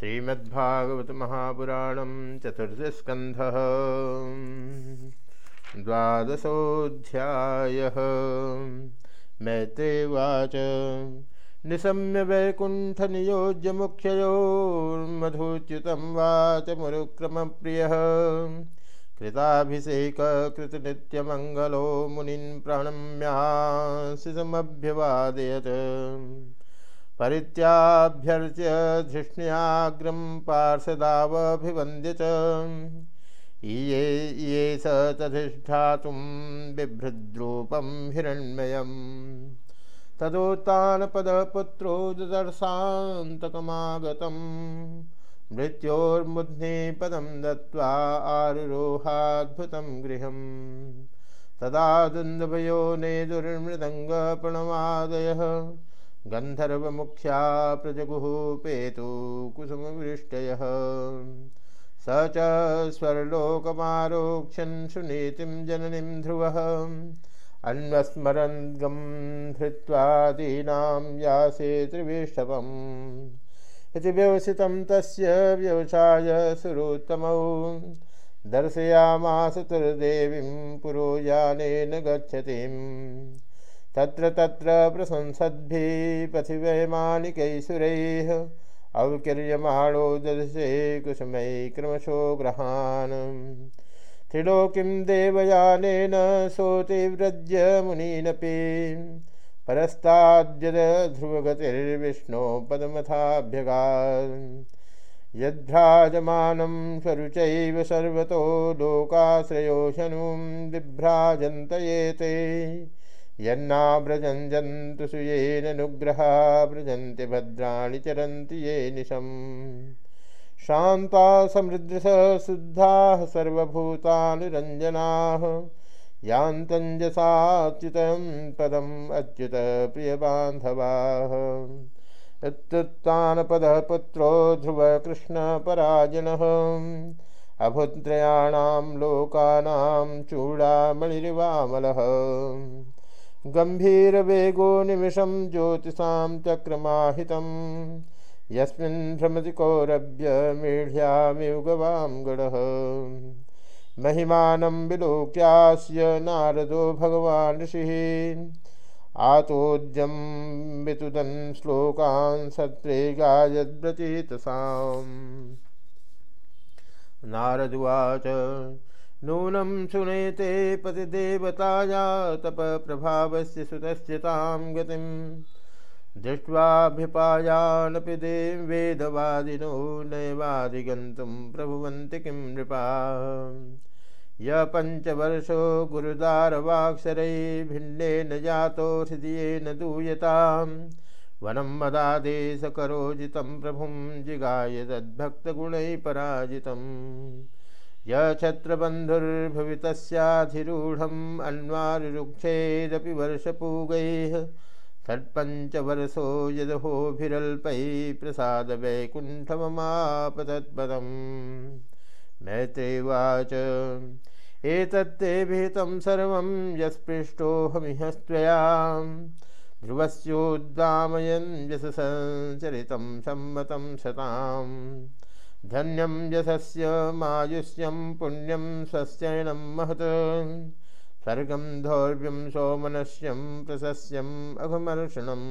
श्रीमद्भागवत महापुराणं चतुर्थस्कन्धः द्वादशोऽध्यायः। मैत्रेवाच निशम्य वैकुण्ठनियोज्य मुख्ययोर्मधुच्युतं वाच मुरुक्रमप्रियः। कृताभिषेककृतनित्यमङ्गलो मुनिन् प्रणम्याशिषमभ्यवादयत् परित्याभ्यर्च्य धृष्ण्याग्रं पार्षदावभिवन्द्य च। ईये ये स तधिष्ठातुं बिभृद्रूपं हिरण्मयम्। तदोत्तानपदपुत्रो ददर्शान्तकमागतम्। मृत्योर्मुध्ने पदं दत्त्वा आरुरोहाद्भुतं गृहम्। तदा दुन्दुभयो नेदुर्मृदङ्गप्रणवादयः। गन्धर्वमुख्या प्रजगुः पेतु कुसुमवृष्टयः स च स्वर्लोकमारोक्षन् सुनीतिं जननीं ध्रुवः। अन्वस्मरन् गं धृत्वादीनां यासे त्रिविष्टपम् इति व्यवसितं तस्य व्यवसाय सुरोत्तमौ। दर्शयामास तुर्देवीं पुरोयानेन गच्छतीम्। तत्र तत्र प्रशंसद्भिः पथिवैमानिकैसुरैः अवकीर्यमाणो ददशे कुसुमै क्रमशो ग्रहान्। त्रिलोकीं देवयानेन सोतिव्रज्य मुनीनपि परस्ताद्यद ध्रुवगतिर्विष्णो पदमथाभ्यगा यद्भ्राजमानं स्वरुचैव सर्वतो लोकाश्रयोशनुं बिभ्राजन्त एते यन्नाव्रजञ्जन्तु सुयेननुग्रहा व्रजन्ति भद्राणि चरन्ति ये निशम्। शान्ता समृद्धशुद्धाः सर्वभूतानुरञ्जनाः यान्तञ्जसाच्युतं पदम् अच्युत प्रियबान्धवाः। इत्युत्तानपदः पुत्रो ध्रुवकृष्णपराजिणः अभुत्रयाणां लोकानां चूडामणिरिवामलः। गम्भीरवेगो निमिषं ज्योतिषां चक्रमाहितं। यस्मिन् भ्रमति कौरभ्य गवां गडः। महिमानं विलोक्यास्य नारदो भगवान् ऋषिः। आतोद्यं वितुदन् श्लोकान् सत्प्रेगायद्व्रचेतसाम् नारदुवाच नूनं सुनेते पतिदेवताया तपप्रभावस्य सुतस्य तां गतिं दृष्ट्वाभ्युपायानपि देव वेदवादिनो नैवादिगन्तुं प्रभुवन्ति किं नृपा। य पञ्चवर्षो गुरुदारवाक्षरैः भिन्नेन जातो हृदयेन दूयताम्। वनं मदादेशकरोजितं प्रभुं जिगाय तद्भक्तगुणैः पराजितम्। यक्षत्रबन्धुर्भुवि तस्याधिरूढम् अन्वारुरुक्षेदपि वर्षपूगैः षट्पञ्चवर्षो यदहोभिरल्पैः प्रसादवैकुण्ठममापतत्पदम् मैत्रेवाच एतत्ते विहितं सर्वं यस्पृष्टोऽहमिहस्त्वया। ध्रुवस्योद्दामयन् यशसञ्चरितं सम्मतं सताम्। धन्यम यशस्य मायुष्यम पुण्यम स्वस्ययनं महत्। स्वर्गं धौर्यं सौमनस्यं प्रशस्यम् अघमर्षणम्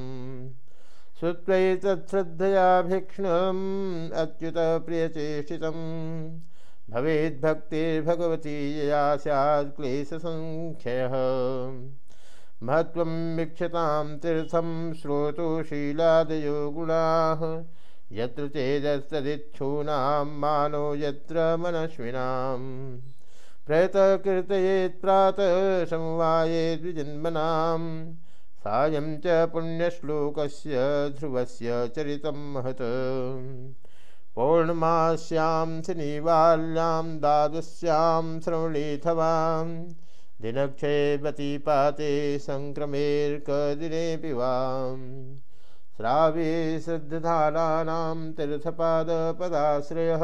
श्रुत्वैतच्छ्रद्धया भीक्ष्णम् अच्युतप्रियचेष्टितं भवेद्भक्तिर्भगवती यया स्यात् क्लेशसङ्ख्ययः। महत्त्वं वीक्षतां तीर्थं श्रोतुशीलादयो गुणाः यत्र चेदस्तदिच्छूनां मानो यत्र मनस्विनां। प्रयतकीर्तयेत् प्रातः समवायेद्विजन्मनां सायं च पुण्यश्लोकस्य, ध्रुवस्य चरितं महत्। पौर्णमास्यां शनिवाल्यां द्वादश्यां श्रवणेऽथवां दिनक्षेपतिपाते सङ्क्रमेऽर्कदिनेऽपि वाम्। श्रावे श्रद्धानां तीर्थपादपदाश्रयः।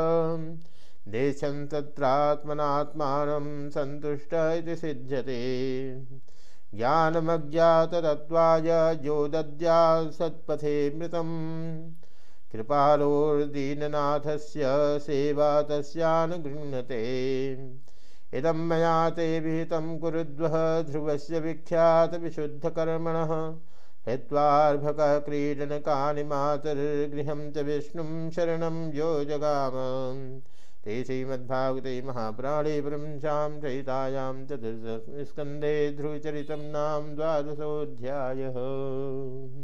देशं तत्रात्मनात्मानं सन्तुष्ट इति सिद्ध्यते। ज्ञानमज्ञाततत्त्वाय यो दद्या सत्पथे मृतं कृपालोर्दीननाथस्य सेवा तस्यानुगृह्णते। इदं मया ते विहितं कुरुद्वः ध्रुवस्य विख्यातविशुद्धकर्मणः। हित्वार्भकः क्रीडनकानि मातर्गृहं च विष्णुं शरणं यो जगाम। ते श्रीमद्भागवते महापुराणे ब्रह्मशां सहितायां चतुर्दशस्कन्धे ध्रुवचरितं नाम द्वादशोऽध्यायः।